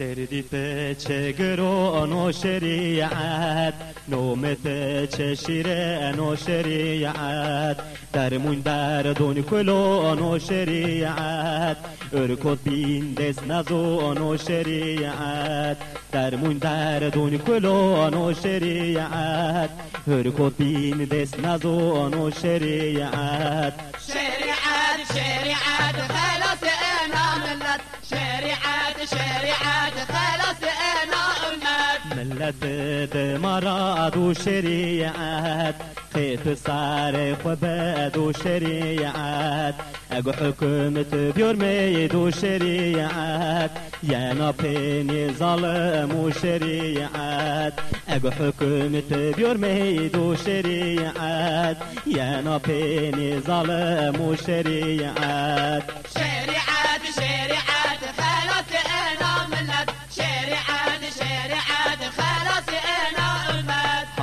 دردی چه گرون و شریعت؟ نومت چه شیرن و شریعت؟ درمون دردون کلون و شریعت؟ ارکوت بین دست نزون و شریعت؟ درمون دردون کلون و شریعت؟ ارکوت بین دست نزون و شریعت؟ شریعت شریعت خلاص شریعت خلاص أنا أمت. ملت دماراد و شریعت خيط صار خباد وشريعات اقو حكمت بيور ميد وشريعات يا نابيني ظلم وشريعات اقو حكمت بيور ميد وشريعات يا نابيني ظلم وشريعات شريعات شريعات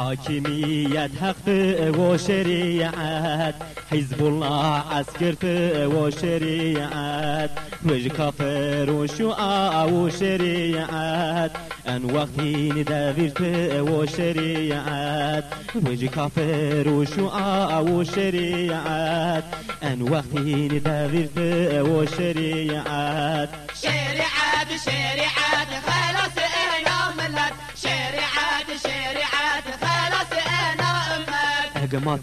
حاكمية حق وشريعات حزب الله عسكرت وشريعات وج كافر وشعاع وشريعات أن وقتين دافرت وشريعات وج كافر وشعاع وشريعات أن وقتين دافرت وشريعات شريعات شريعات خلاص اقمات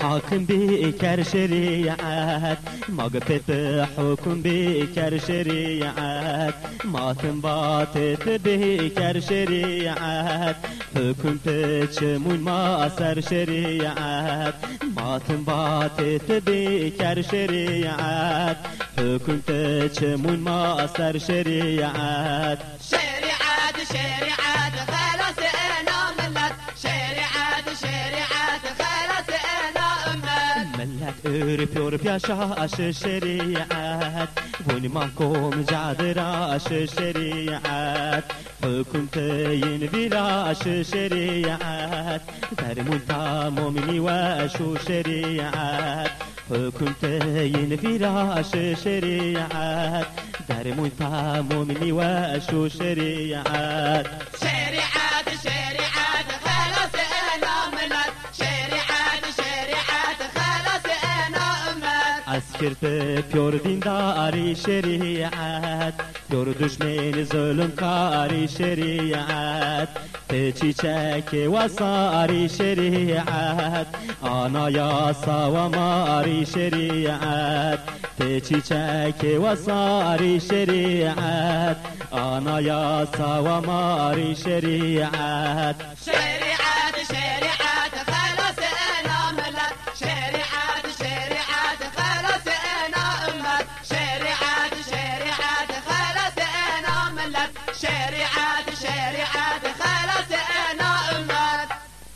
حاكم بكر شريعات ما قفت حكم بكر شريعات ما تنباتت بكر شريعات حكم تشمون ما أثر شريعات ما تنباتت بكر شريعات حكم تشمون ما أثر شريعات شريعات شريعات ملت ارف ارف يا شاش الشريعات وني معكم جعد راش الشريعات حكم تين بلاش الشريعات درمون تامومني واشو شريعات. حكم تين فراش الشريعات درمون تامومني واشو شريعات. امت اسکرت پیور دینداری شریعت پیور دشمن ظلم کاری شریعت تچی چک و ساری شریعت آنا یا سا و ماری شریعت تچی چک و ساری شریعت آنا یا سا و ماری شریعت شريعات